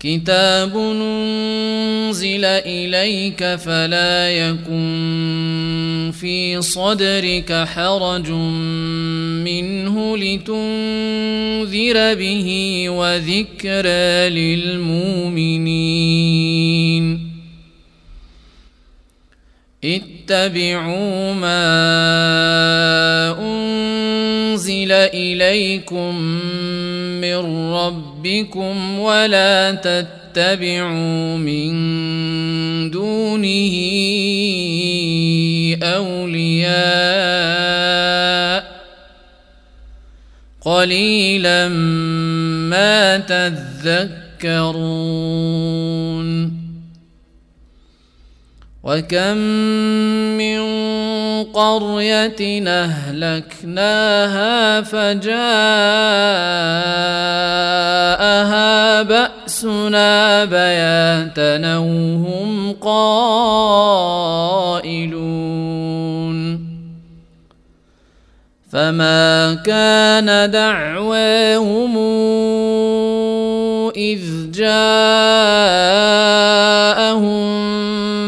كتاب أنزل إليك فلا يكن في صدرك حرج منه لتنذر به وذكرى للمؤمنين اتبعوا ما أنزل إليكم من ربكم ولا تتبعوا من دونه أولياء. قليلا ما تذكرون. وكم من قرية أهلكناها فجاءها بأسنا بياتا وهم قائلون فما كان دعواهم إذ جاءهم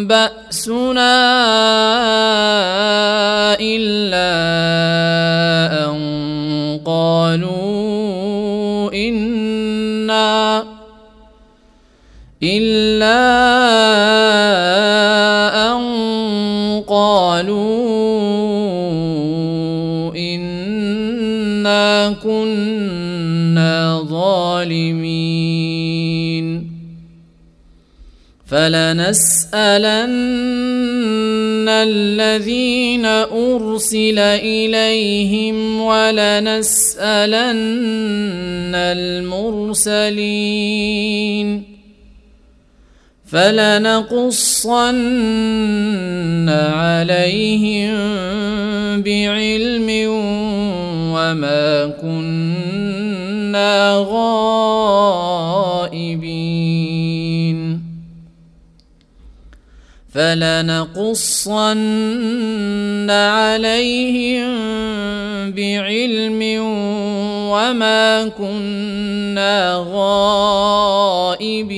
بأسنا إلا فلنسألن الذين أرسل إليهم ولنسألن المرسلين فلنقصن عليهم بعلم وما كنا غائبين فلنقصن عليهم بعلم وما كنا غائبين.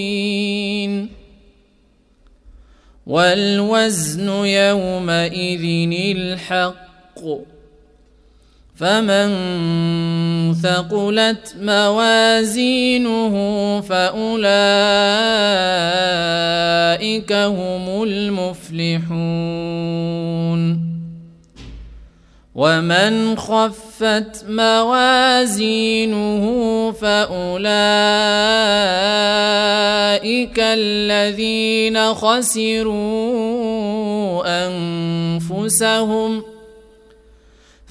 والوزن يومئذ الحق. فمن ثقلت موازينه فأولئك هم المفلحون. ومن خفت موازينه فأولئك الذين خسروا أنفسهم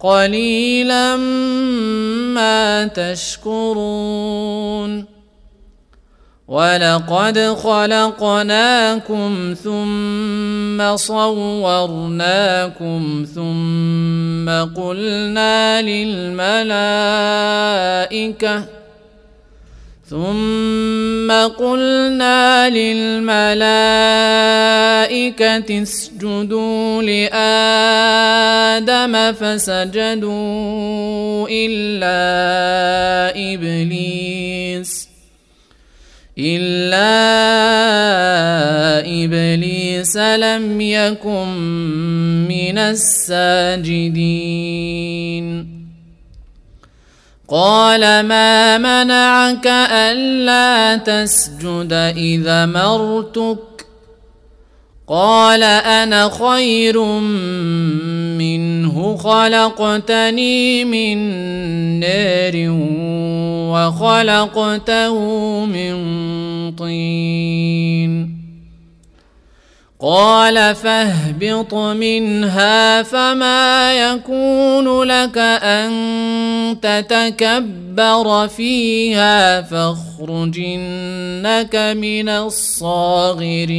قليلا ما تشكرون. ولقد خلقناكم ثم صورناكم ثم قلنا للملائكة ثم قلنا للملائكة اسجدوا لآدم فسجدوا إلا إبليس إلا إبليس لم يكن من الساجدين. قال ما منعك ألا تسجد إذا مرتك؟ قال أنا خير منه خلقتني من نار وخلقته من طين. قال فاهبط منها فما يكون لك أن تتكبر فيها فاخرج إنك من الصاغرين.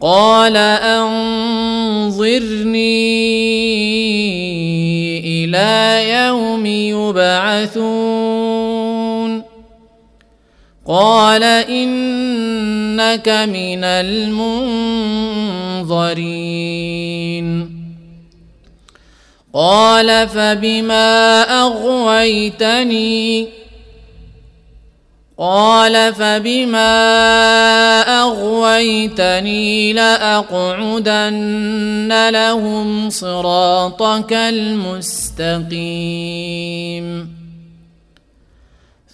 قال أنظرني إلى يوم يبعثون. قال إنك من المنظرين. قال فبما أغويتني؟ قال فبما أغويتني لأقعدن لهم صراطك المستقيم.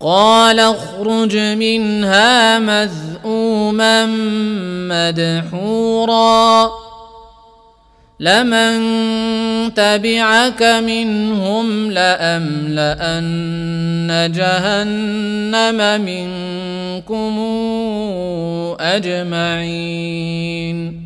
قال اخرج منها مذءوما مدحورا. لمن تبعك منهم لأملأن جهنم منكم أجمعين.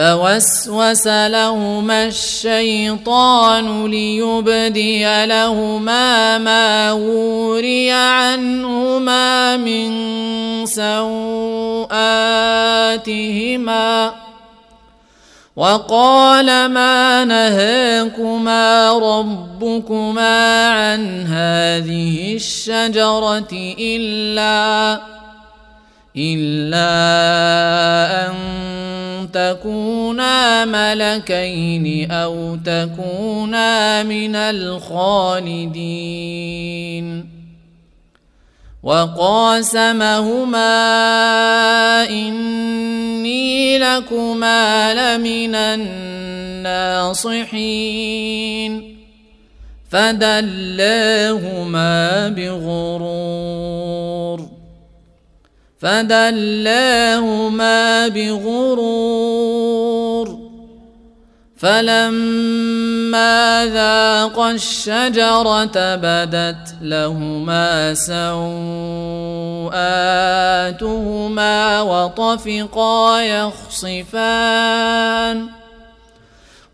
فوسوس لهما الشيطان ليبدي لهما ما وري عنهما من سوآتهما وقال ما نهاكما ربكما عن هذه الشجرة إلا إلا أن تكونا ملكين أو تكونا من الخالدين. وقاسمهما إني لكما لمن الناصحين. فدلاهما بغرور. فدلاهما بغرور فلما ذاقا الشجرة بدت لهما سوآتهما وطفقا يخصفان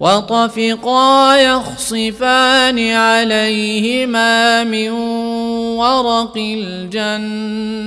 وطفقا يخصفان عليهما من ورق الجنة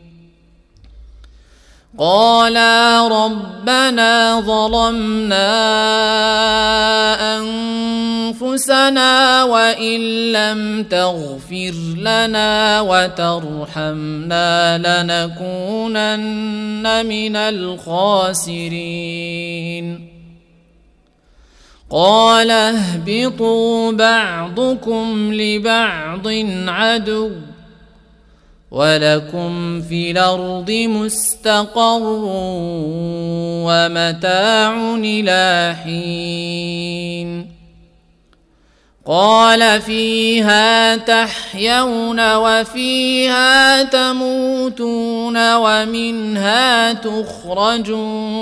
قالا ربنا ظلمنا انفسنا وان لم تغفر لنا وترحمنا لنكونن من الخاسرين قال اهبطوا بعضكم لبعض عدو ولكم في الأرض مستقر ومتاع إلى حين قال فيها تحيون وفيها تموتون ومنها تخرجون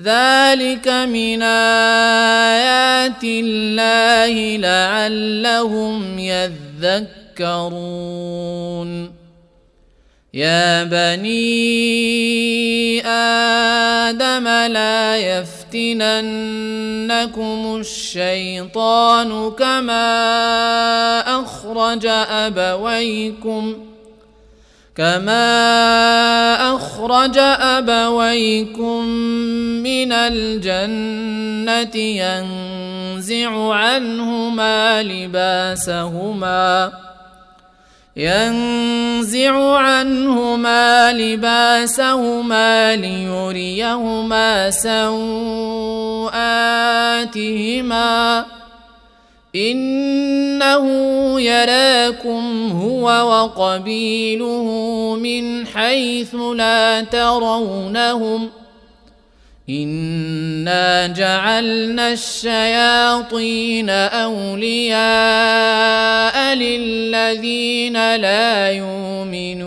ذلك من آيات الله لعلهم يذكرون. يا بني آدم لا يفتننكم الشيطان كما أخرج أبويكم كما اخرج ابويكم من الجنه ينزع عنهما لباسهما ينزع عنهما لباسهما ليريهما سوآتهما إنه يراكم هو وقبيله من حيث لا ترونهم. انا جعلنا الشياطين اولياء للذين لا يؤمنون.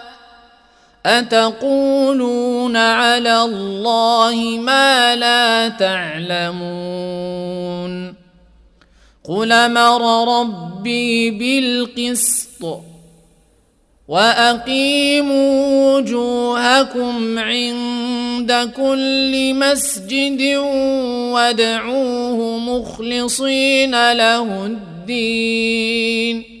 أتقولون على الله ما لا تعلمون؟ قل أمر ربي بالقسط وأقيموا وجوهكم عند كل مسجد وادعوه مخلصين له الدين.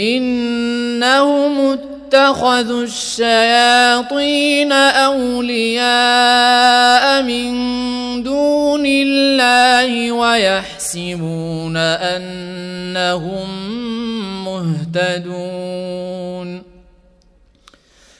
إنهم اتخذوا الشياطين أولياء من دون الله ويحسبون أنهم مهتدون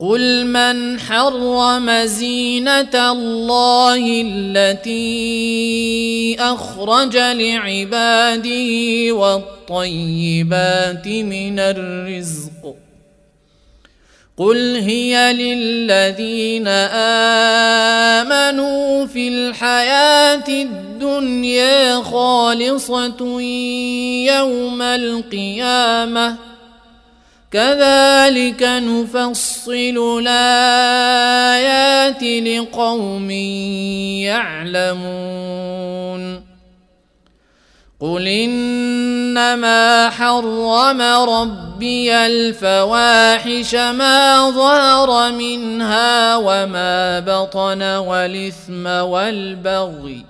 قل من حرم زينه الله التي اخرج لعباده والطيبات من الرزق قل هي للذين امنوا في الحياة الدنيا خالصه يوم القيامه كذلك نفصل الآيات لقوم يعلمون. قل إنما حرم ربي الفواحش ما ظهر منها وما بطن والإثم والبغي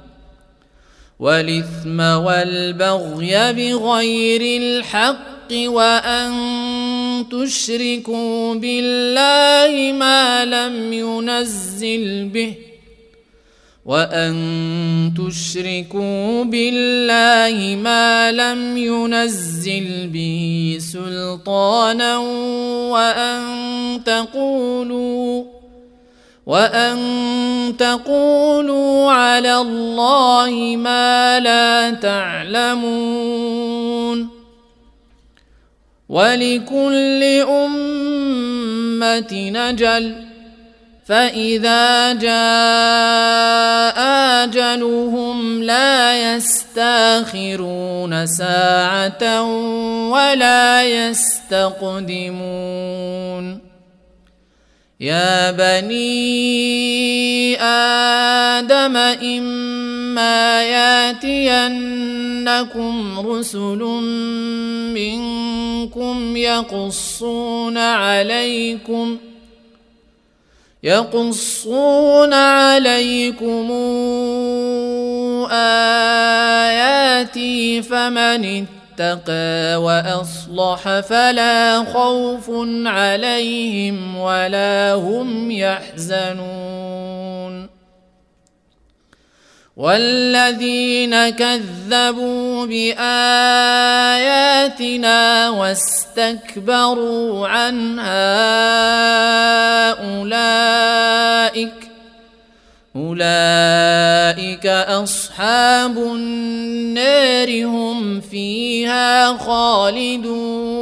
والإثم والبغي بغير الحق وأن تشركوا بالله ما لم ينزل به وأن تشركوا بالله ما لم ينزل به سلطانا وأن تقولوا وأن تقولوا على الله ما لا تعلمون ولكل أمة نجل. فإذا جاء أجلهم لا يستأخرون ساعة ولا يستقدمون. يا بني آدم إما ياتينكم رسل منكم يقصون عليكم يقصون عليكم آياتي فمن اتقى وأصلح فلا خوف عليهم ولا هم يحزنون. والذين كذبوا بآياتنا واستكبروا عنها أولئك أولئك أصحاب النار هم فيها خالدون.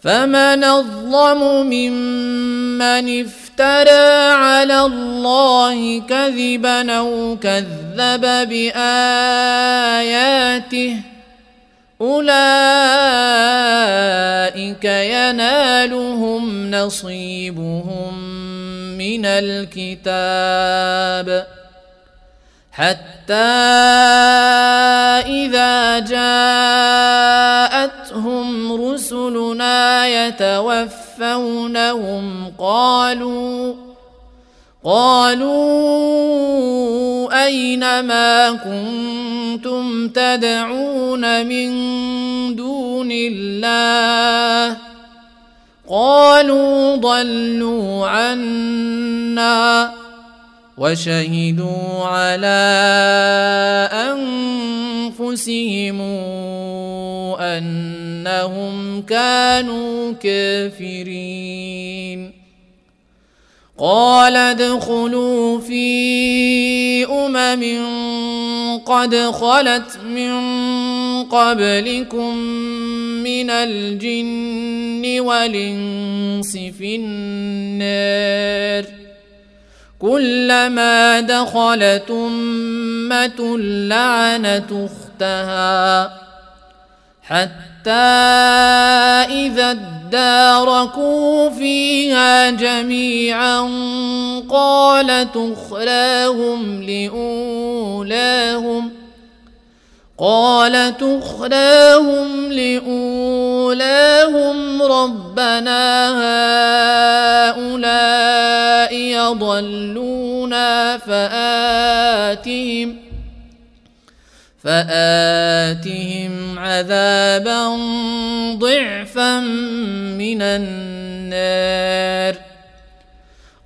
فمن أظلم ممن افترى على الله كذبا أو كذب بآياته أولئك ينالهم نصيبهم. من الكتاب حتى إذا جاءتهم رسلنا يتوفونهم قالوا قالوا أين ما كنتم تدعون من دون الله؟ قالوا ضلوا عنا وشهدوا على أنفسهم أنهم كانوا كافرين. قال ادخلوا في أمم قد خلت من قبلكم من الجن والإنس في النار كلما دخلت امه لعنت أختها حتى إذا اداركوا فيها جميعا قالت أخراهم لأولاهم قالت اخراهم لأولاهم ربنا هؤلاء يضلونا فآتهم فآتهم عذابا ضعفا من النار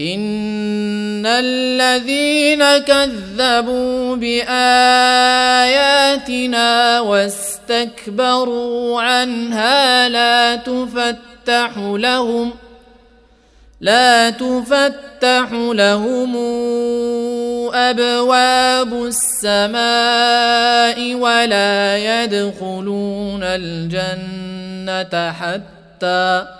ان الذين كذبوا باياتنا واستكبروا عنها لا تفتح لهم لا تفتح لهم ابواب السماء ولا يدخلون الجنه حتى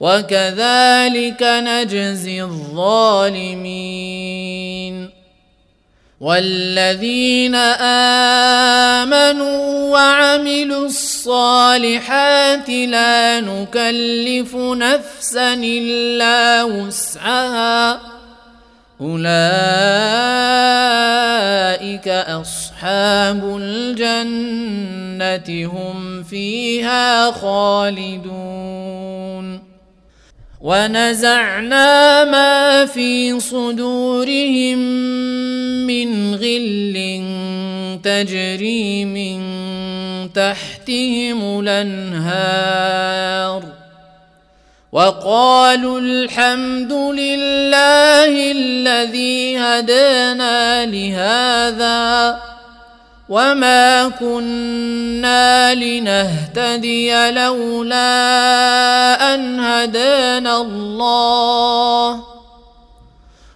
وكذلك نجزي الظالمين والذين آمنوا وعملوا الصالحات لا نكلف نفسا إلا وسعها أولئك أصحاب الجنة هم فيها خالدون ونزعنا ما في صدورهم من غل تجري من تحتهم الأنهار. وقالوا الحمد لله الذي هدانا لهذا. وما كنا لنهتدي لولا ان هدانا الله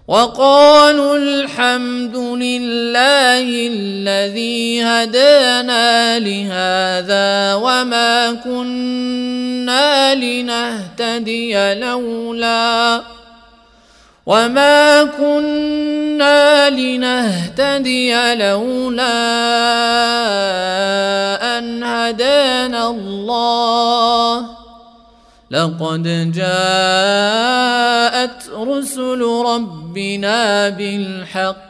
وقالوا الحمد لله الذي هدانا لهذا وما كنا لنهتدي لولا وما كنا لنهتدي لولا ان هدانا الله لقد جاءت رسل ربنا بالحق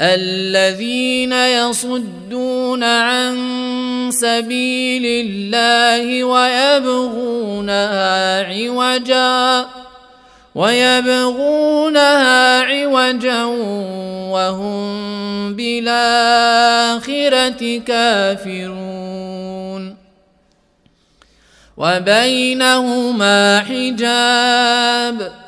الذين يصدون عن سبيل الله ويبغونها عوجا ويبغونها عوجا وهم بالآخرة كافرون. وبينهما حجاب.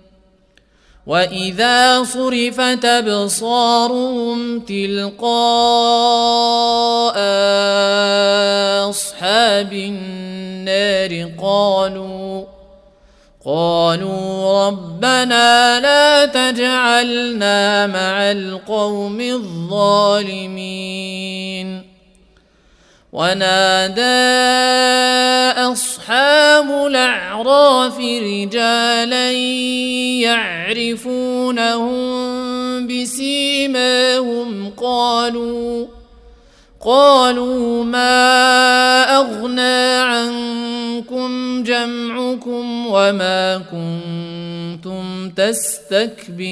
واذا صرفت ابصارهم تلقاء اصحاب النار قالوا قالوا ربنا لا تجعلنا مع القوم الظالمين ونادى أصحاب الأعراف رجالا يعرفونهم بسيماهم قالوا قالوا ما أغنى عنكم جمعكم وما كنتم تستكبرون.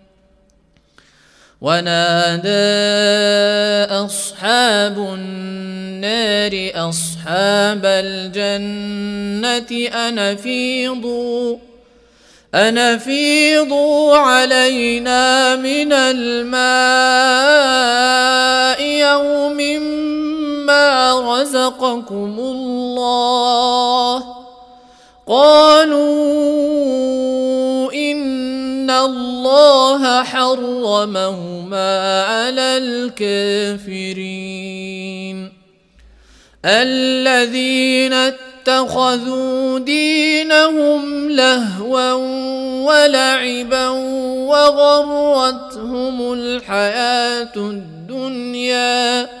ونادى أصحاب النار أصحاب الجنة أن أفيضوا أن أفيضوا علينا من الماء يوم ما رزقكم الله. قالوا إن الله حرمهما على الكافرين الذين اتخذوا دينهم لهوا ولعبا وغرتهم الحياة الدنيا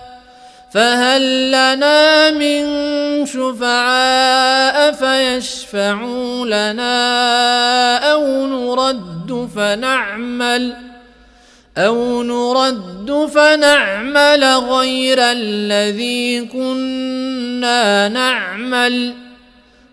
فهل لنا من شفعاء فيشفعوا لنا أو نرد فنعمل أو نرد فنعمل غير الذي كنا نعمل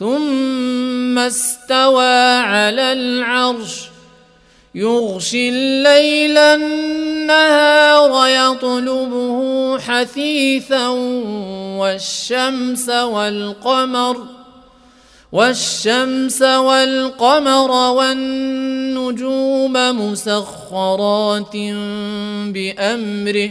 ثم استوى على العرش. يغشي الليل النهار يطلبه حثيثا والشمس والقمر والشمس والقمر والنجوم مسخرات بأمره.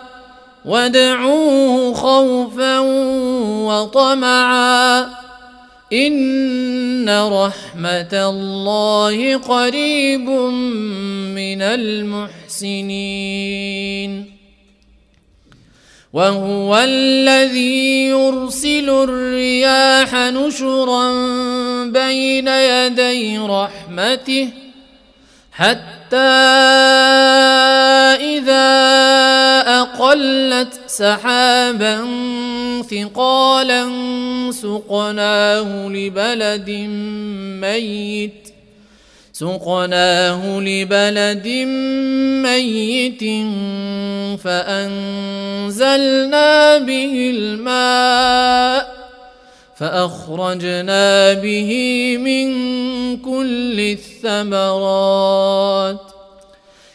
وادعوه خوفا وطمعا. إن رحمة الله قريب من المحسنين. وهو الذي يرسل الرياح نشرا بين يدي رحمته حتى إذا اقلت سحابا ثقالا سقناه لبلد ميت. سقناه لبلد ميت فأنزلنا به الماء فأخرجنا به من كل الثمرات.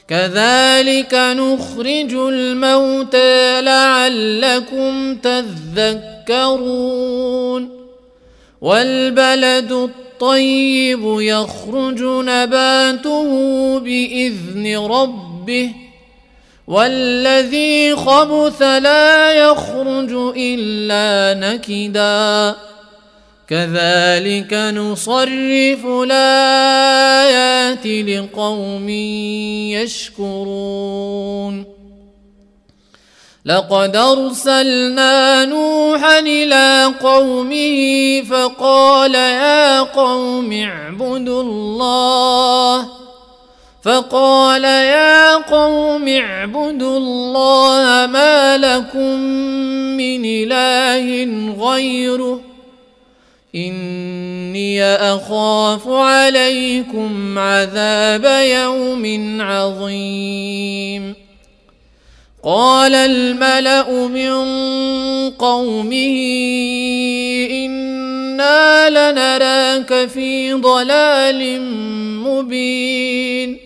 كذلك نخرج الموتى لعلكم تذكرون والبلد الطيب يخرج نباته بإذن ربه والذي خبث لا يخرج إلا نكدا كذلك نصرف الآيات لقوم يشكرون. لقد أرسلنا نوحا إلى قومه فقال يا قوم اعبدوا الله. فقال يا قوم اعبدوا الله ما لكم من إله غيره. إني أخاف عليكم عذاب يوم عظيم. قال الملأ من قومه إنا لنراك في ضلال مبين.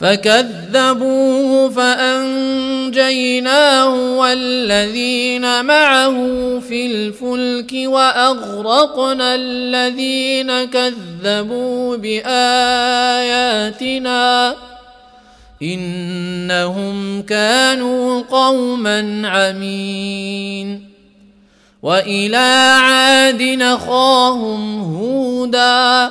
فكذبوه فأنجيناه والذين معه في الفلك وأغرقنا الذين كذبوا بآياتنا إنهم كانوا قوما عمين وإلى عاد نخاهم هودا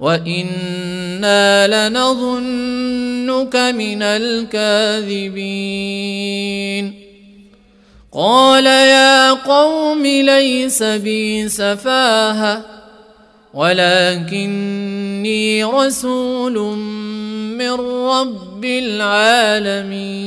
وأنا لنظنك من الكاذبين قال يا قوم ليس بي سفاهه ولكني رسول من رب العالمين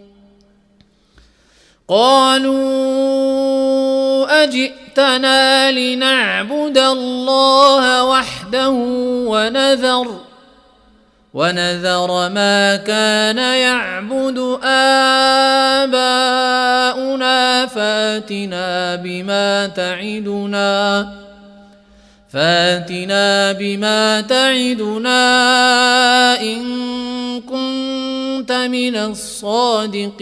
قالوا أجئتنا لنعبد الله وحده ونذر ونذر ما كان يعبد آباؤنا فاتنا بما تعدنا فاتنا بما تعدنا إن كنت من الصادقين.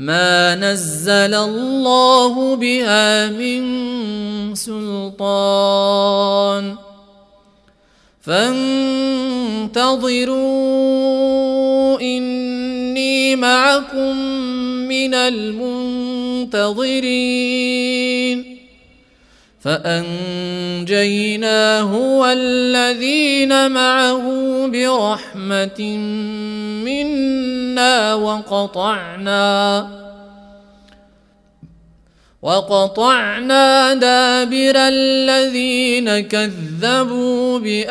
ما نزل الله بها من سلطان فانتظروا اني معكم من المنتظرين فانجيناه والذين معه برحمه منا وقطعنا. وقطعنا دابر الذين كذبوا بآياتنا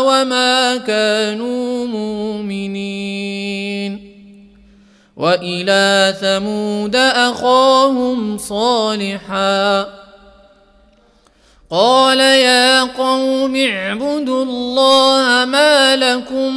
وما كانوا مؤمنين. وإلى ثمود أخاهم صالحا. قال يا قوم اعبدوا الله ما لكم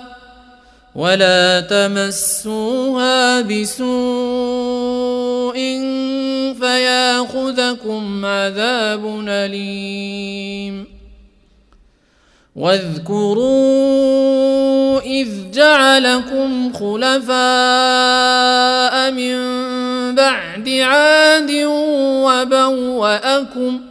ولا تمسوها بسوء فياخذكم عذاب أليم. واذكروا إذ جعلكم خلفاء من بعد عاد وبوأكم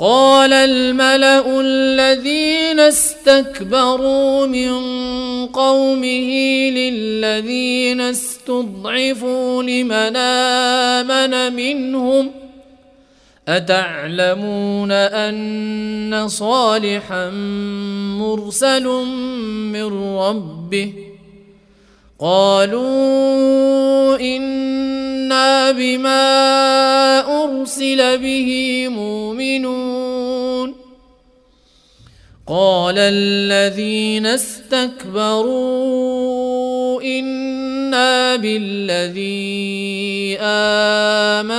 قال الملأ الذين استكبروا من قومه للذين استضعفوا لمن آمن منهم أتعلمون أن صالحا مرسل من ربه قالوا إنا بما أرسل به مؤمنون. قال الذين استكبروا إنا بالذي آمنتم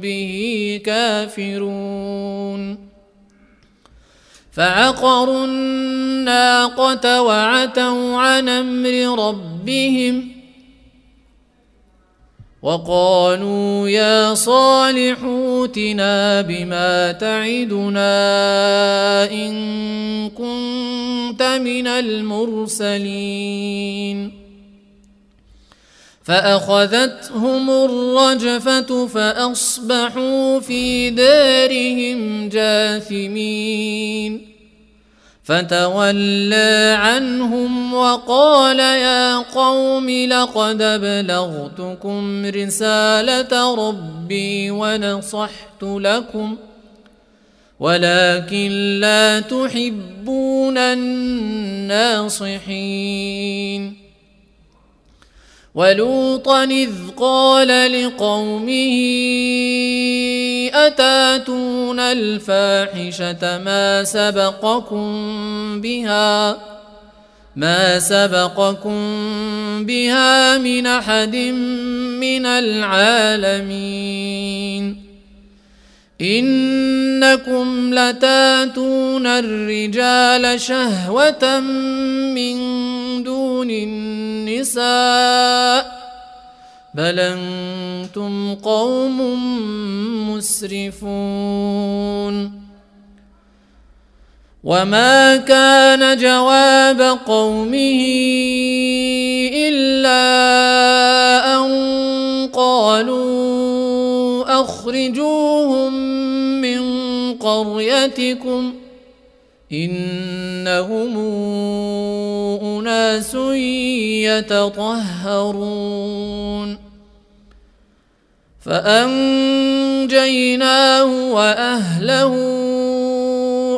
به كافرون. فعقروا الناقة وعتوا عن أمر ربهم وقالوا يا صالح اوتنا بما تعدنا إن كنت من المرسلين فأخذتهم الرجفة فأصبحوا في دارهم جاثمين. فتولى عنهم وقال يا قوم لقد ابلغتكم رسالة ربي ونصحت لكم ولكن لا تحبون الناصحين. ولوطا إذ قال لقومه أتاتون الفاحشة ما سبقكم بها؟ ما سبقكم بها من أحد من العالمين. إنكم لتاتون الرجال شهوة من دون النساء بل أنتم قوم مسرفون وما كان جواب قومه الا ان قالوا اخرجوهم من قريتكم انهم اناس يتطهرون فانجيناه واهله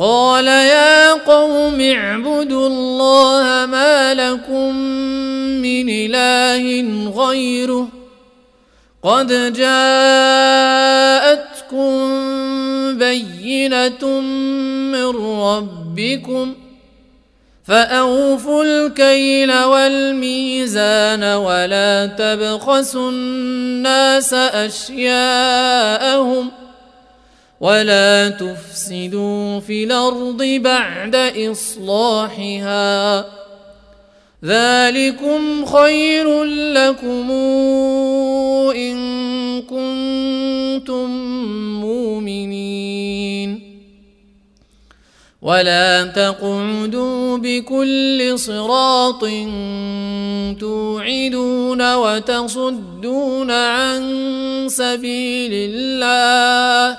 قال يا قوم اعبدوا الله ما لكم من إله غيره قد جاءتكم بينة من ربكم فأوفوا الكيل والميزان ولا تبخسوا الناس أشياءهم ولا تفسدوا في الأرض بعد اصلاحها ذلكم خير لكم ان كنتم مؤمنين ولا تقعدوا بكل صراط توعدون وتصدون عن سبيل الله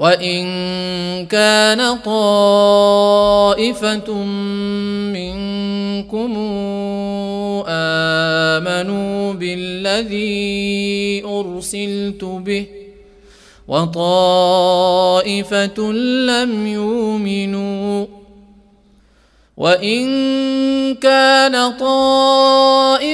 وإن كان طائفة منكم آمنوا بالذي أرسلت به وطائفة لم يؤمنوا وإن كان طائفة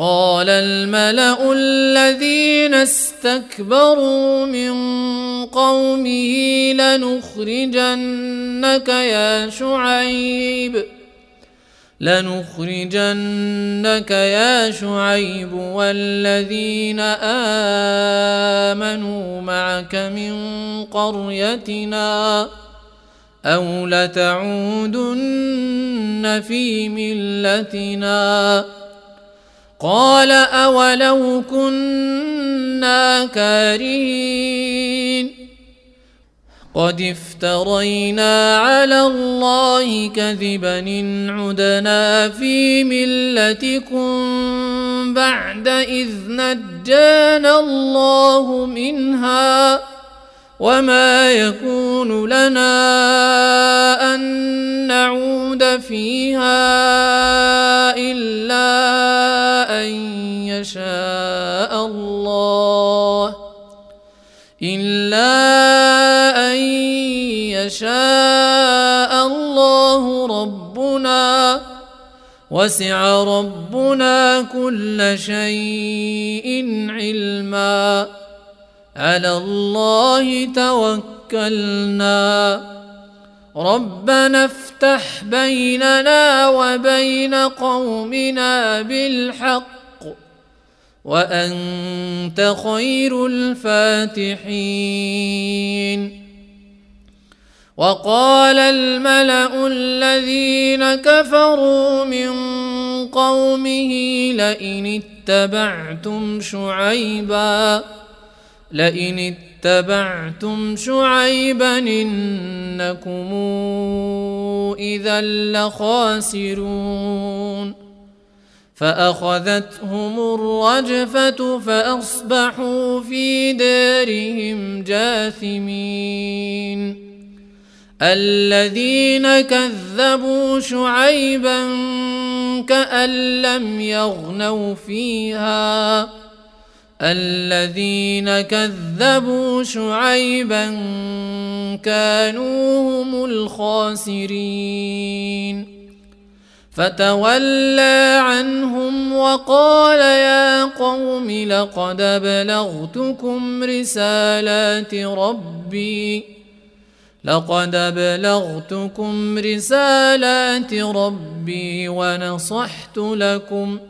قال الملأ الذين استكبروا من قومه لنخرجنك يا شعيب لنخرجنك يا شعيب والذين آمنوا معك من قريتنا أو لتعودن في ملتنا. قال أولو كنا كارهين قد افترينا على الله كذبا إن عدنا في ملتكم بعد إذ نجانا الله منها وما يكون لنا ان نعود فيها الا ان يشاء الله الا ان يشاء الله ربنا وسع ربنا كل شيء علما على الله توكلنا. ربنا افتح بيننا وبين قومنا بالحق وأنت خير الفاتحين. وقال الملأ الذين كفروا من قومه لئن اتبعتم شعيبا. لئن اتبعتم شعيبا إنكم إذا لخاسرون. فأخذتهم الرجفة فأصبحوا في دارهم جاثمين. الذين كذبوا شعيبا كأن لم يغنوا فيها. الذين كذبوا شعيبا كانوا هم الخاسرين. فتولى عنهم وقال يا قوم لقد بلغتكم رسالات ربي. لقد ابلغتكم رسالات ربي ونصحت لكم ۖ.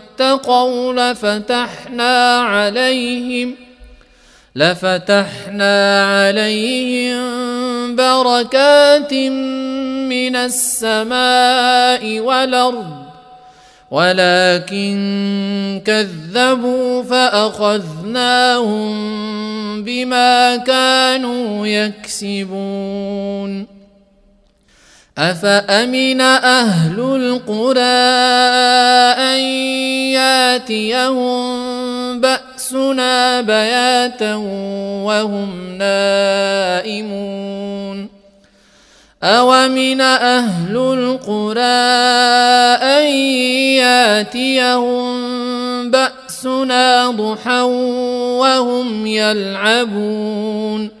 اتقوا لفتحنا عليهم لفتحنا عليهم بركات من السماء والأرض ولكن كذبوا فأخذناهم بما كانوا يكسبون. أفأمن أهل القرى أن ياتيهم بأسنا بياتا وهم نائمون؟ أومن أهل القرى أن ياتيهم بأسنا ضحى وهم يلعبون؟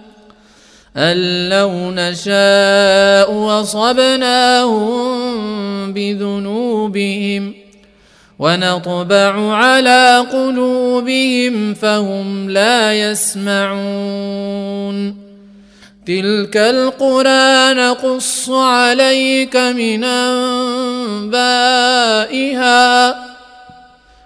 أن لو نشاء وصبناهم بذنوبهم ونطبع على قلوبهم فهم لا يسمعون. تلك القرى نقص عليك من أنبائها.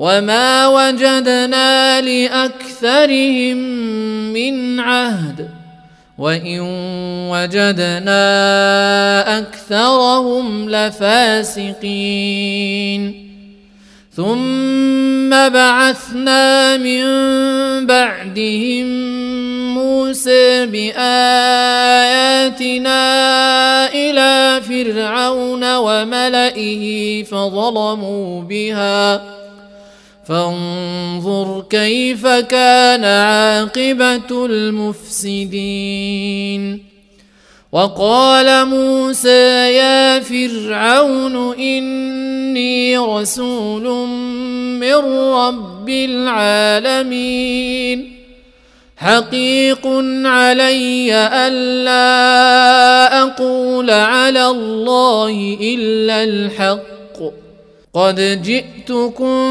وما وجدنا لاكثرهم من عهد وان وجدنا اكثرهم لفاسقين ثم بعثنا من بعدهم موسى باياتنا إلى فرعون وملئه فظلموا بها فانظر كيف كان عاقبة المفسدين. وقال موسى يا فرعون إني رسول من رب العالمين. حقيق علي ألا أقول على الله إلا الحق. قد جئتكم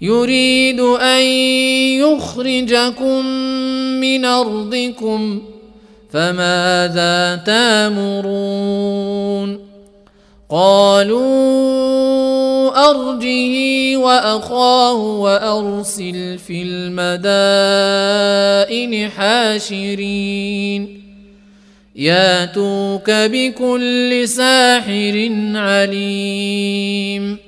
يريد أن يخرجكم من أرضكم فماذا تامرون؟ قالوا أرجه وأخاه وأرسل في المدائن حاشرين. ياتوك بكل ساحر عليم.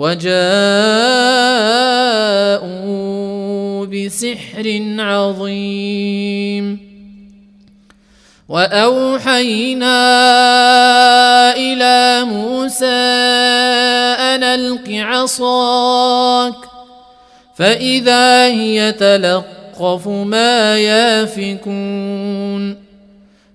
وجاءوا بسحر عظيم. وأوحينا إلى موسى أن ألق عصاك فإذا هي تلقف ما يافكون.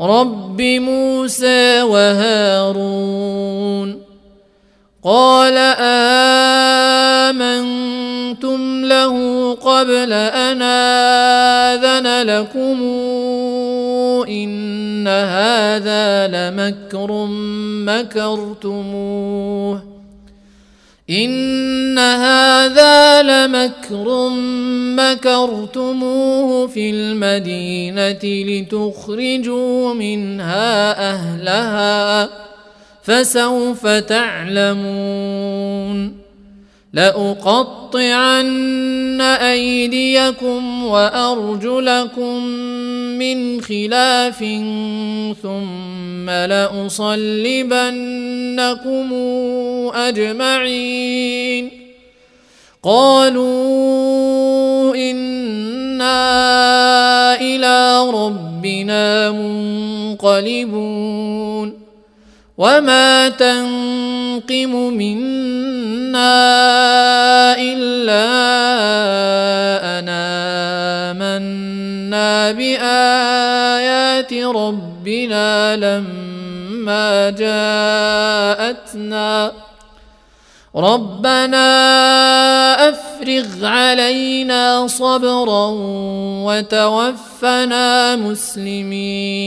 رب موسى وهارون قال آمنتم له قبل أن آذن لكم إن هذا لمكر مكرتموه ان هذا لمكر مكرتموه في المدينة لتخرجوا منها اهلها فسوف تعلمون لأقطعن أيديكم وأرجلكم من خلاف ثم لأصلبنكم أجمعين. قالوا إنا إلى ربنا منقلبون. وما تنقم منا الا انا امنا بايات ربنا لما جاءتنا ربنا افرغ علينا صبرا وتوفنا مسلمين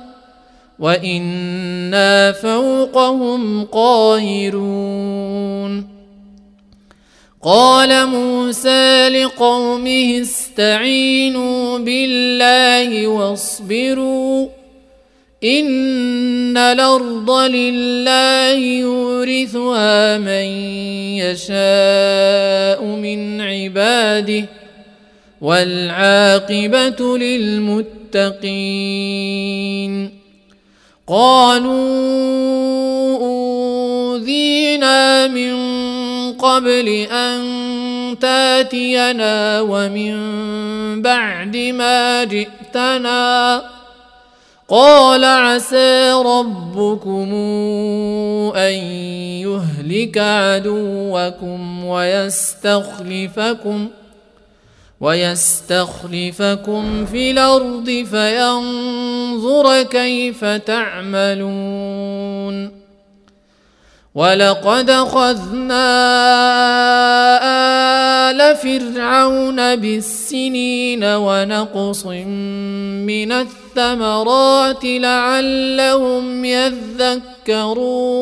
وأنا فوقهم قاهرون قال موسى لقومه استعينوا بالله واصبروا ان الأرض لله يورثها من يشاء من عباده والعاقبه للمتقين قالوا أوذينا من قبل أن تاتينا ومن بعد ما جئتنا. قال عسى ربكم أن يهلك عدوكم ويستخلفكم. ويستخلفكم في الأرض فينظر كيف تعملون ولقد أخذنا آل فرعون بالسنين ونقص من الثمرات لعلهم يذكرون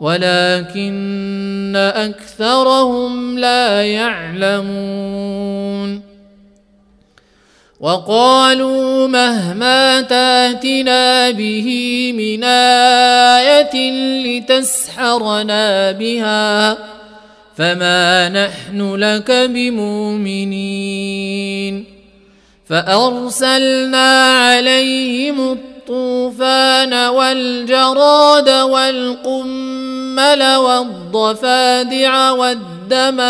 ولكن أكثرهم لا يعلمون. وقالوا مهما تاتنا به من آية لتسحرنا بها فما نحن لك بمؤمنين. فأرسلنا عليهم الطوفان والجراد والقمل والضفادع والدم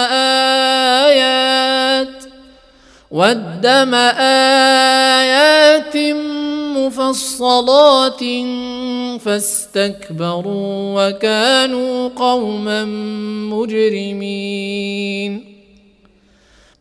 آيات والدم آيات مفصلات فاستكبروا وكانوا قوما مجرمين.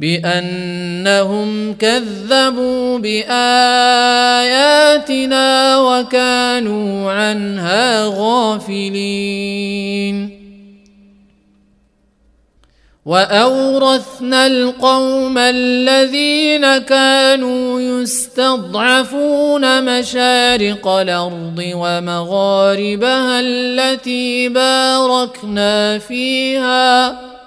بأنهم كذبوا بآياتنا وكانوا عنها غافلين. وأورثنا القوم الذين كانوا يستضعفون مشارق الأرض ومغاربها التي باركنا فيها.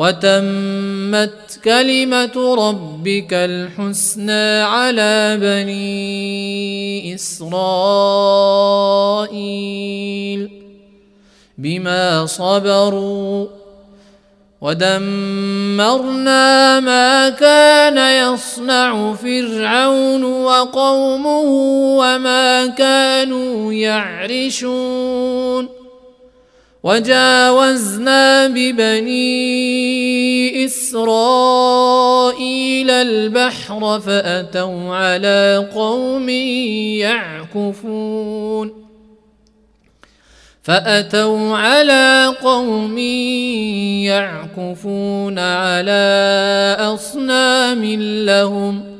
وتمت كلمة ربك الحسنى على بني إسرائيل بما صبروا ودمرنا ما كان يصنع فرعون وقومه وما كانوا يعرشون وجاوزنا ببني إسرائيل البحر فأتوا على قوم يعكفون. فأتوا على قوم يعكفون على أصنام لهم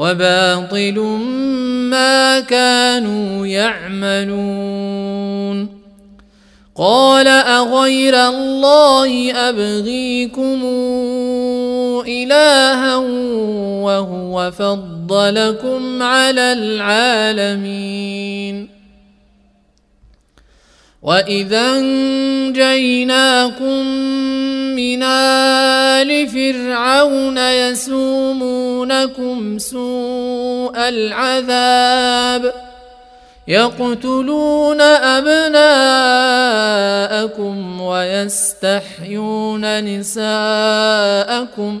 وباطل ما كانوا يعملون. قال أغير الله أبغيكم إلها وهو فضلكم على العالمين. واذا انجيناكم من ال فرعون يسومونكم سوء العذاب يقتلون ابناءكم ويستحيون نساءكم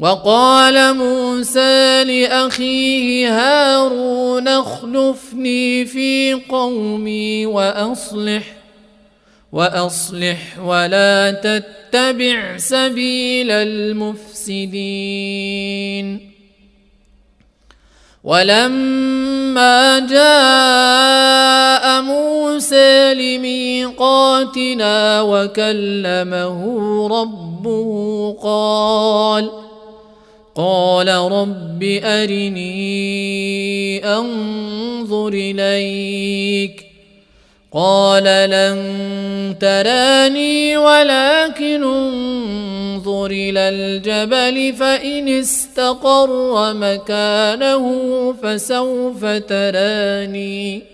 وقال موسى لأخيه هارون اخلفني في قومي وأصلح وأصلح ولا تتبع سبيل المفسدين. ولما جاء موسى لميقاتنا وكلمه ربه قال قال رب أرني أنظر إليك. قال لن تراني ولكن انظر إلى الجبل فإن استقر مكانه فسوف تراني.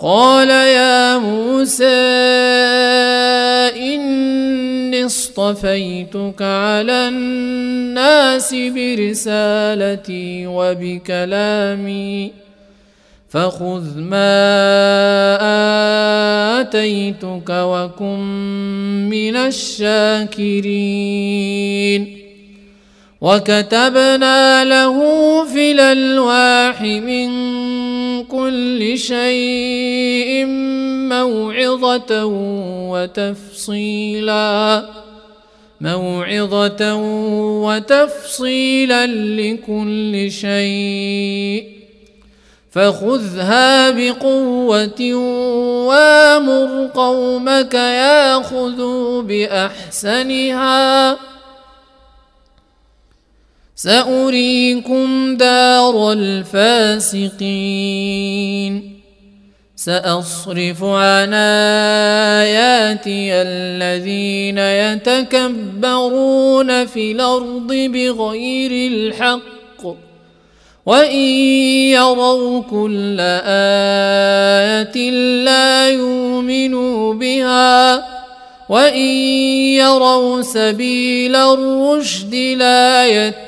قال يا موسى إني اصطفيتك على الناس برسالتي وبكلامي فخذ ما آتيتك وكن من الشاكرين. وكتبنا له في الألواح من كل شيء موعظة وتفصيلا موعظة وتفصيلا لكل شيء. فخذها بقوة وامر قومك ياخذوا بأحسنها. سأريكم دار الفاسقين. سأصرف عن آياتي الذين يتكبرون في الأرض بغير الحق وإن يروا كل آية لا يؤمنوا بها وإن يروا سبيل الرشد لا يتبعون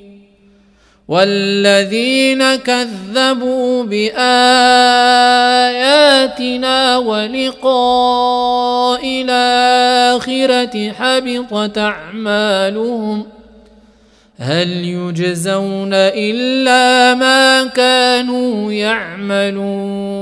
والذين كذبوا بآياتنا ولقاء الآخرة حبطت أعمالهم هل يجزون إلا ما كانوا يعملون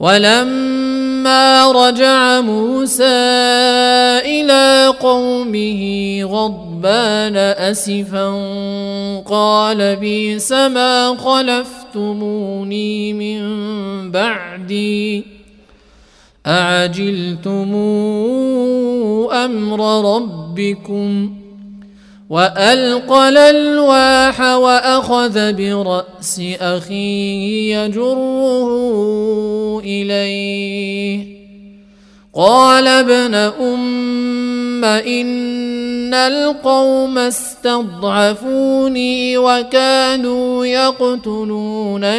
ولما رجع موسى إلى قومه غضبان أسفا قال بيس ما خلفتموني من بعدي أعجلتم أمر ربكم وألقى الألواح وأخذ برأس اخيه يجره إليه. قال ابن أم إن القوم استضعفوني وكانوا يقتلونني.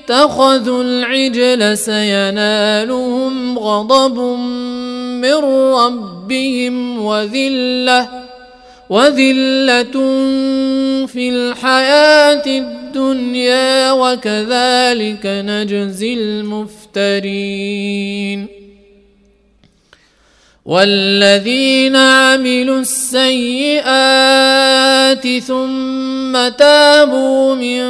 اتخذوا العجل سينالهم غضب من ربهم وذلة وذلة في الحياة الدنيا وكذلك نجزي المفترين. والذين عملوا السيئات ثم تابوا من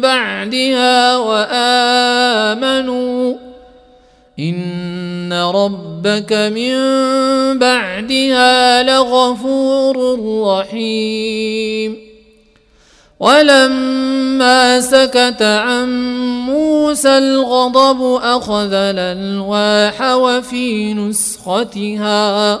بعدها وآمنوا إن ربك من بعدها لغفور رحيم. ولما سكت عن موسى الغضب أخذ الألواح وفي نسختها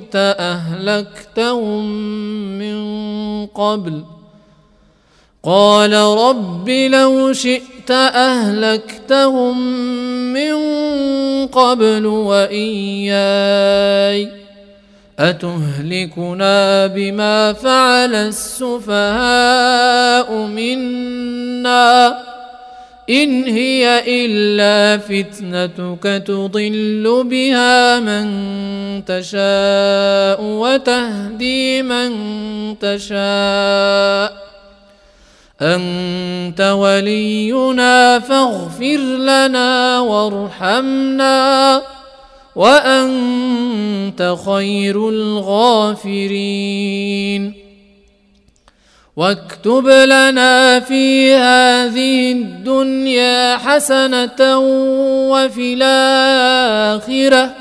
أهلكتهم من قبل. قال رب لو شئت أهلكتهم من قبل وإياي. أتهلكنا بما فعل السفهاء منا؟ إن هي إلا فتنتك تضل بها من تشاء وتهدي من تشاء. أنت ولينا فاغفر لنا وارحمنا وأنت خير الغافرين. واكتب لنا في هذه الدنيا حسنة وفي الآخرة.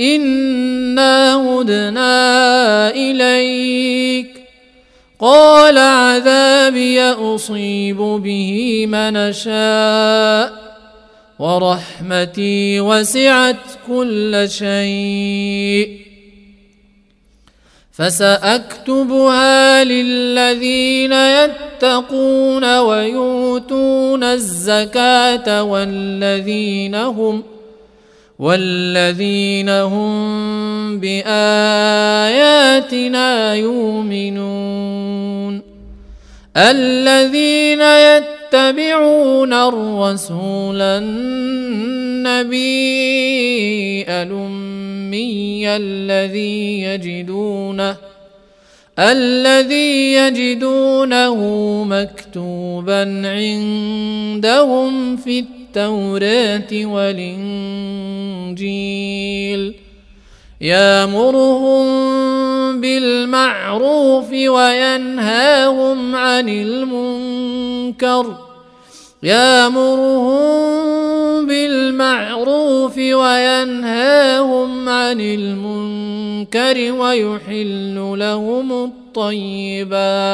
إنا هدنا إليك. قال عذابي أصيب به من شاء ورحمتي وسعت كل شيء. فسأكتبها للذين يتقون ويؤتون الزكاة والذين هم والذين هم بآياتنا يؤمنون الذين يتبعون الرسول النبي الأمي الذي يجدونه الذي يجدونه مكتوبا عندهم في التوراة والإنجيل. يامرهم بالمعروف وينهاهم عن المنكر. يامرهم بالمعروف وينهاهم عن المنكر ويحل لهم الطيبات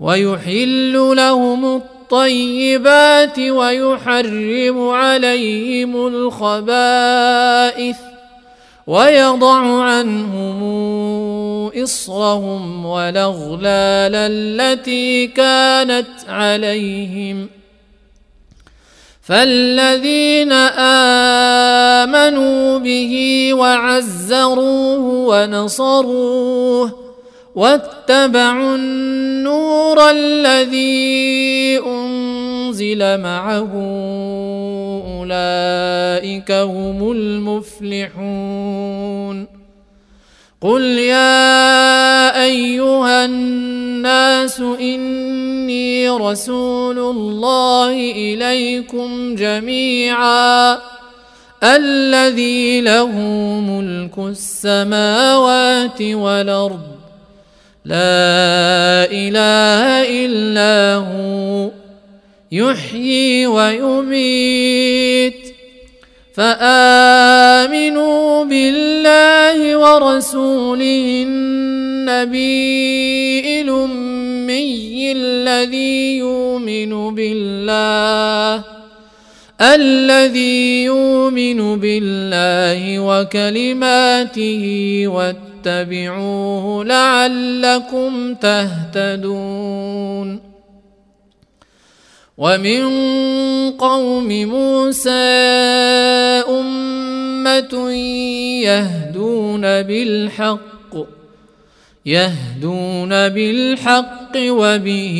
ويحل لهم الطيبات ويحرم عليهم الخبائث ويضع عنهم إصرهم والأغلال التي كانت عليهم. فالذين آمنوا به وعزروه ونصروه واتبعوا النور الذي أنزل معه أولئك هم المفلحون. قل يا أيها الناس إني رسول الله إليكم جميعا. الذي له ملك السماوات والأرض. لا إله إلا هو. يحيي ويميت. فآمنوا بالله ورسوله النبي الأمي الذي يؤمن بالله الذي يؤمن بالله وكلماته واتبعوه لعلكم تهتدون. ومن قوم موسى أمة يهدون بالحق يهدون بالحق وبه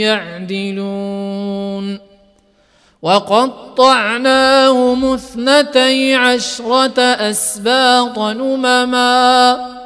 يعدلون. وقطعناهم اثنتي عشرة أسباط نمما.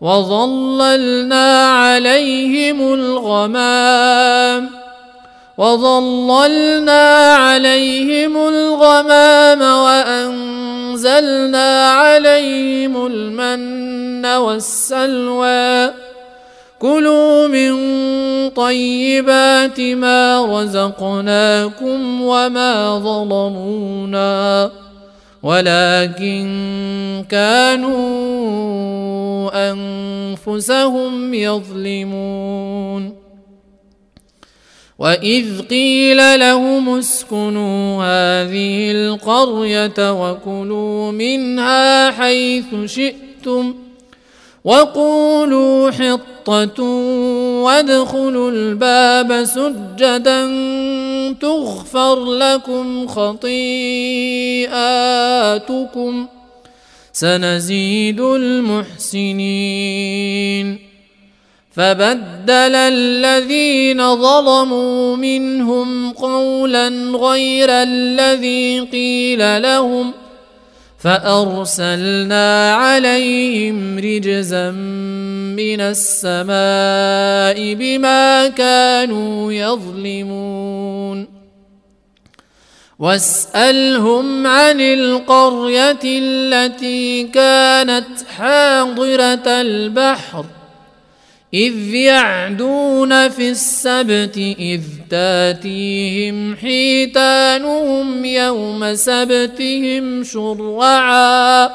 وظللنا عليهم الغمام. وظللنا عليهم الغمام وأنزلنا عليهم المن والسلوى. كلوا من طيبات ما رزقناكم وما ظلمونا. ولكن كانوا أنفسهم يظلمون. وإذ قيل لهم اسكنوا هذه القرية وكلوا منها حيث شئتم وقولوا حطة وادخلوا الباب سجدا تغفر لكم خطيئاتكم سنزيد المحسنين فبدل الذين ظلموا منهم قولا غير الذي قيل لهم ۖ فأرسلنا عليهم رجزا من السماء بما كانوا يظلمون. واسألهم عن القرية التي كانت حاضرة البحر إذ يعدون في السبت إذ تاتيهم حيتانهم يوم سبتهم شرعا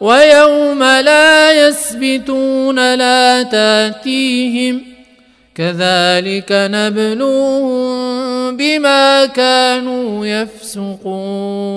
ويوم لا يسبتون لا تاتيهم كذلك نبلوهم بما كانوا يفسقون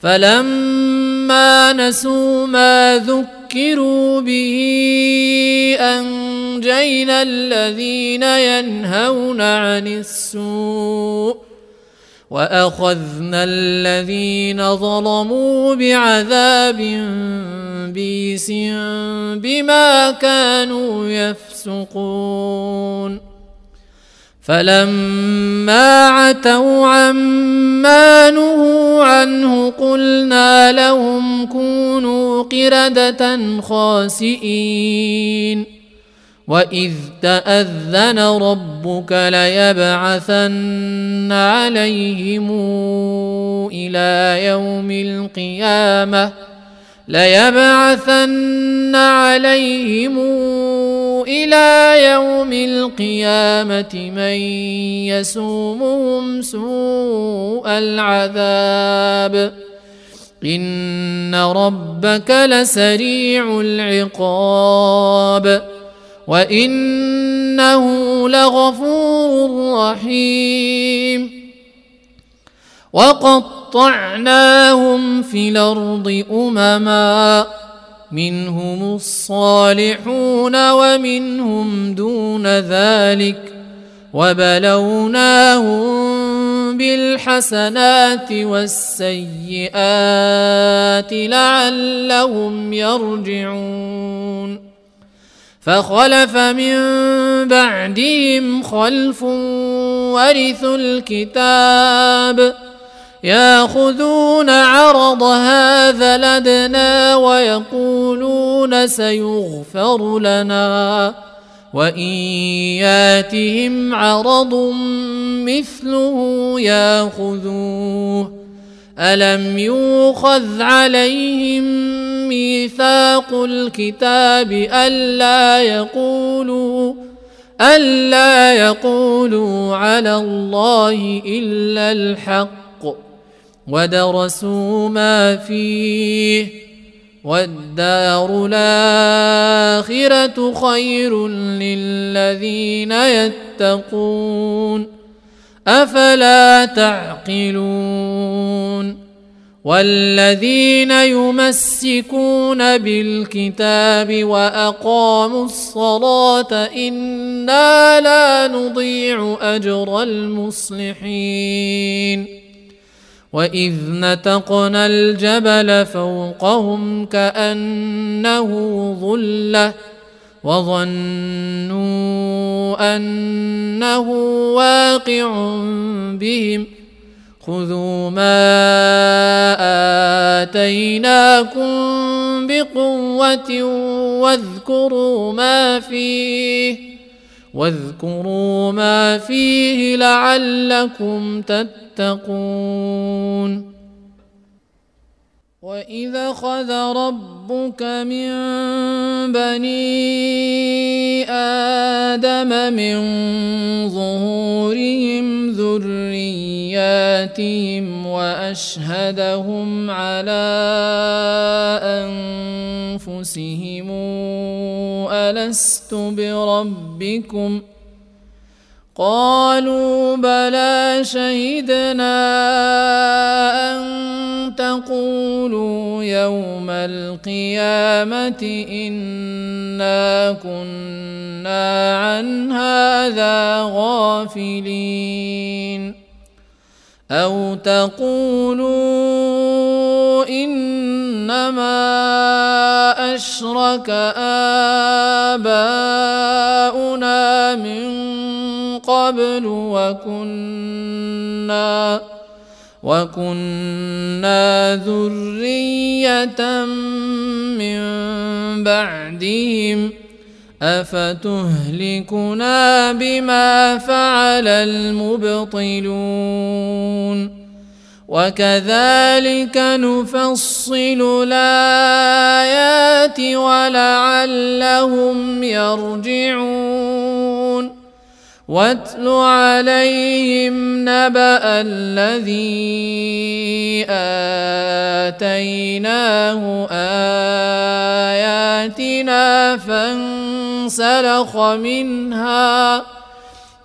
فلما نسوا ما ذكروا به أنجينا الذين ينهون عن السوء وأخذنا الذين ظلموا بعذاب بيس بما كانوا يفسقون فلما عتوا عما نهوا عنه قلنا لهم كونوا قردة خاسئين. وإذ تأذن ربك ليبعثن عليهم إلى يوم القيامة ليبعثن عليهم إلى يوم القيامة من يسومهم سوء العذاب. إن ربك لسريع العقاب. وإنه لغفور رحيم. وقطعناهم في الأرض أمما منهم الصالحون ومنهم دون ذلك وبلوناهم بالحسنات والسيئات لعلهم يرجعون. فخلف من بعدهم خلف ورثوا الكتاب. ياخذون عرض هذا لدنا ويقولون سيغفر لنا وإن ياتهم عرض مثله ياخذوه ألم يوخذ عليهم ميثاق الكتاب ألا يقولوا ألا يقولوا على الله إلا الحق ودرسوا ما فيه والدار الآخرة خير للذين يتقون أفلا تعقلون والذين يمسكون بالكتاب وأقاموا الصلاة إنا لا نضيع أجر المصلحين واذ نتقنا الجبل فوقهم كانه ظله وظنوا انه واقع بهم خذوا ما اتيناكم بقوه واذكروا ما فيه واذكروا ما فيه لعلكم تتقون. وإذا خذ ربك من بني آدم من ظهورهم ذرياتهم وأشهدهم على أنفسهم الست بربكم قالوا بلى شهدنا ان تقولوا يوم القيامه انا كنا عن هذا غافلين أو تقولوا انما أشرك آباؤنا من قبل وكنا وكنا ذرية من بعدهم أفتهلكنا بما فعل المبطلون وكذلك نفصل الآيات ولعلهم يرجعون. واتل عليهم نبأ الذي آتيناه آياتنا فانسلخ منها.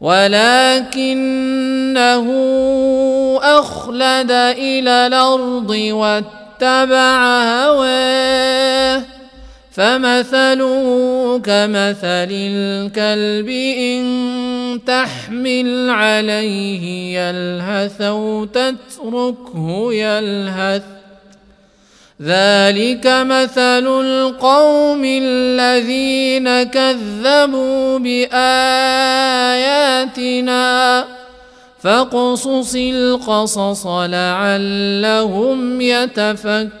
ولكنه أخلد إلى الأرض واتبع هواه فمثله كمثل الكلب إن تحمل عليه يلهث أو تتركه يلهث ذلك مثل القوم الذين كذبوا بآياتنا. فاقصص القصص لعلهم يتفكرون.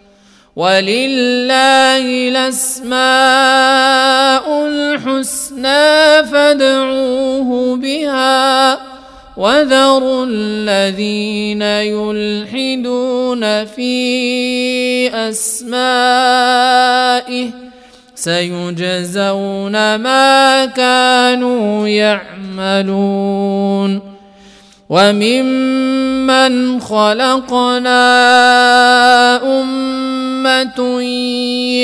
ولله الأسماء الحسنى فادعوه بها وذروا الذين يلحدون في أسمائه سيجزون ما كانوا يعملون وممن خلقنا أمة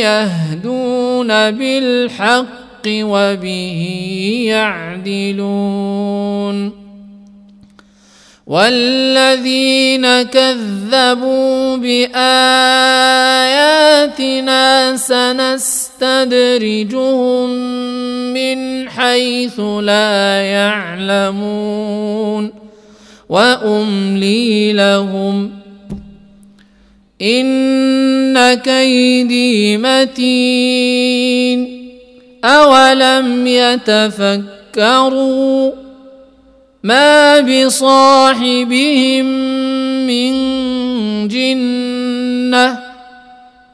يهدون بالحق وبه يعدلون والذين كذبوا بآياتنا سنستدرجهم من حيث لا يعلمون وأملي لهم. إن كيدي متين. أولم يتفكروا ما بصاحبهم من جنة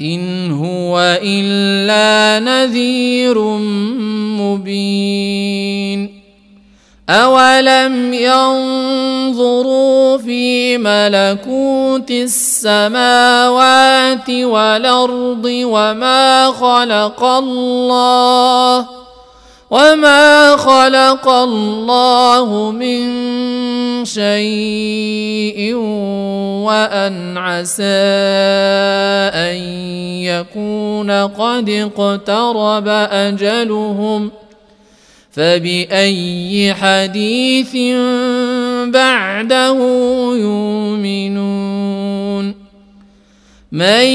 إن هو إلا نذير مبين. اولم ينظروا في ملكوت السماوات والارض وما خلق الله وما خلق الله من شيء وان عسى ان يكون قد اقترب اجلهم ۖ فبأي حديث بعده يؤمنون؟ من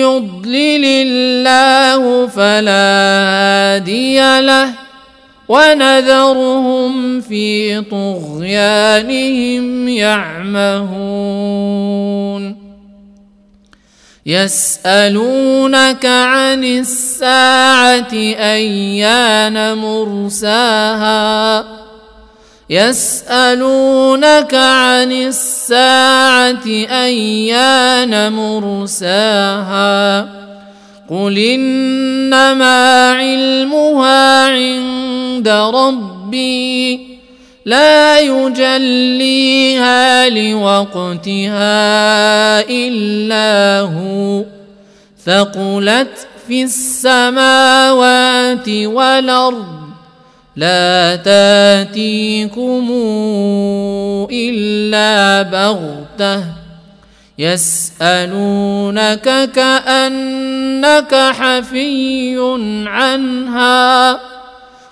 يضلل الله فلا هادي له ونذرهم في طغيانهم يعمهون. يسألونك عن الساعة أيان مرساها يسألونك عن الساعة أيان مرساها قل إنما علمها عند ربي لا يجليها لوقتها إلا هو ثقلت في السماوات والأرض لا تأتيكم إلا بغتة يسألونك كأنك حفي عنها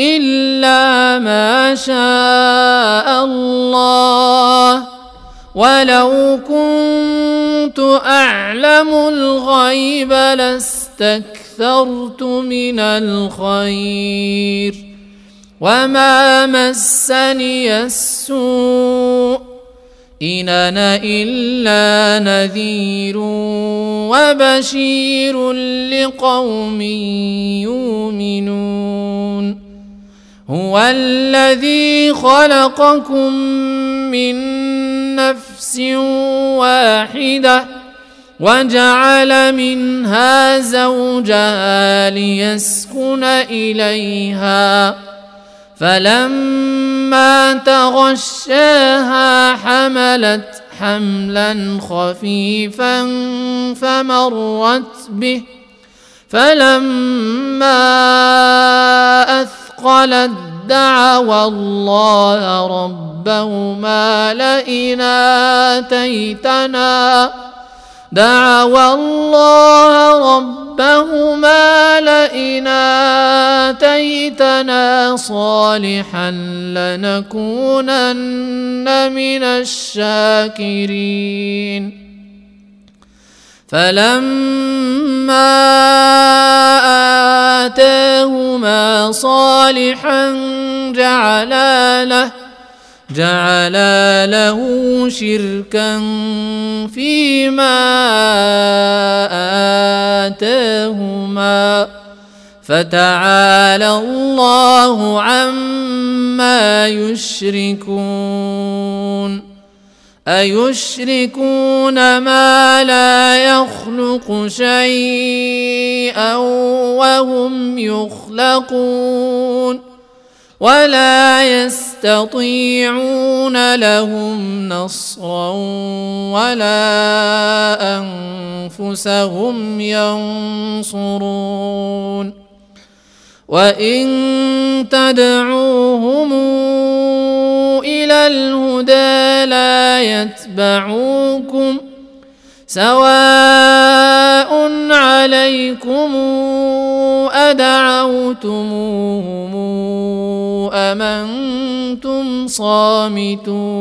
إلا ما شاء الله. ولو كنت أعلم الغيب لاستكثرت من الخير. وما مسني السوء إن أنا إلا نذير وبشير لقوم يؤمنون. هو الذي خلقكم من نفس واحدة وجعل منها زوجها ليسكن إليها فلما تغشاها حملت حملا خفيفا فمرت به فلما اثقلت دعوا الله ربهما لئن اتيتنا دعوا الله ربهما لئن اتيتنا صالحا لنكونن من الشاكرين فلما آتاهما صالحا جعلا له جعلا له شركا فيما آتاهما فتعالى الله عما يشركون أيشركون ما لا يخلق شيئا وهم يخلقون ولا يستطيعون لهم نصرا ولا أنفسهم ينصرون وان تدعوهم إلى الهدى لا يتبعوكم سواء عليكم ادعوتموهم ام أنتم صامتون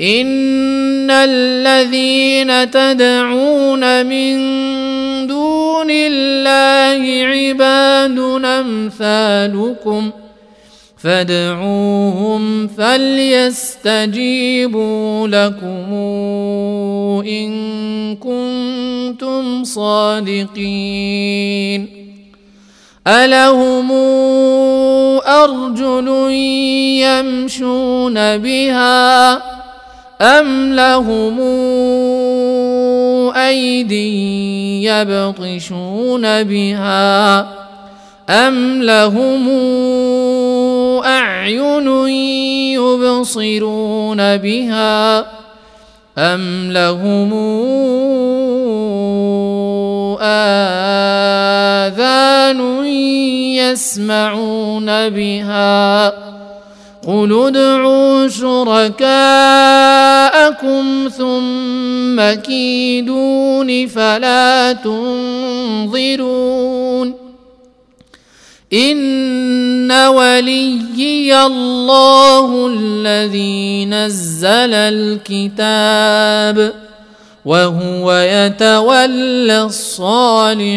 ان الذين تدعون من دون الله عباد أمثالكم فادعوهم فليستجيبوا لكم إن كنتم صادقين. ألهم أرجل يمشون بها أم لهم أيدي يبطشون بها أم لهم أعين يبصرون بها أم لهم آذان يسمعون بها قل ادعوا شركاءكم ثم كيدون فلا تنظرون إن وليي الله الذي نزل الكتاب وهو يتولى الصالحين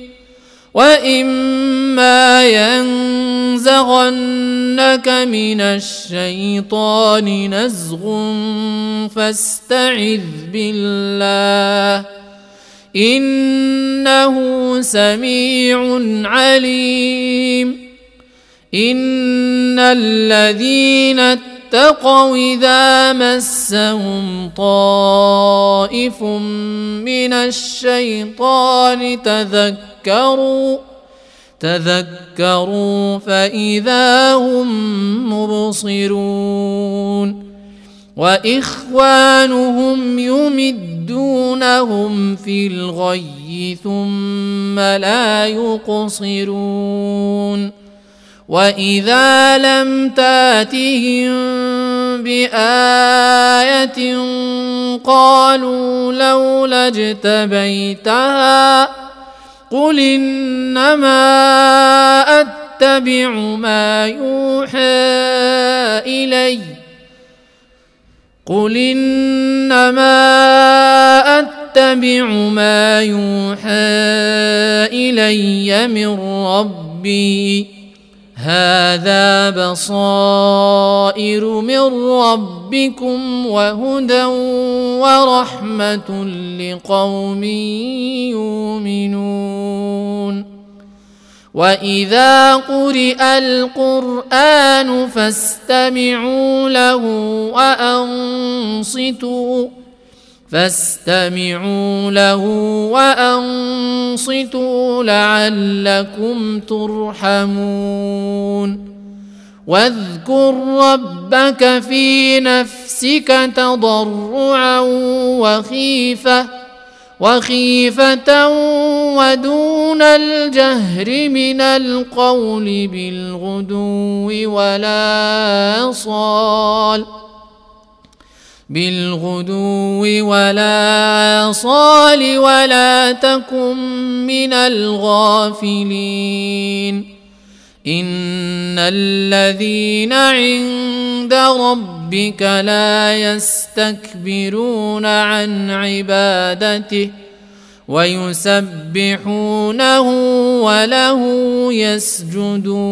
واما ينزغنك من الشيطان نزغ فاستعذ بالله انه سميع عليم ان الذين اتقوا اذا مسهم طائف من الشيطان تذكروا تذكروا فإذا هم مبصرون. وإخوانهم يمدونهم في الغي ثم لا يقصرون. وإذا لم تأتهم بآية قالوا لولا اجتبيتها قل انما اتبع ما يوحى الي قل انما اتبع ما يوحى الي من ربي هذا بصائر من ربكم وهدى ورحمة لقوم يؤمنون. وإذا قرئ القرآن فاستمعوا له وأنصتوا. فاستمعوا له وأنصتوا لعلكم ترحمون. واذكر ربك في نفسك تضرعا وخيفة وخيفة ودون الجهر من القول بالغدو ولا صال. بالغدو ولا صال ولا تكن من الغافلين. إن الذين عند ربك لا يستكبرون عن عبادته ويسبحونه وله يسجدون.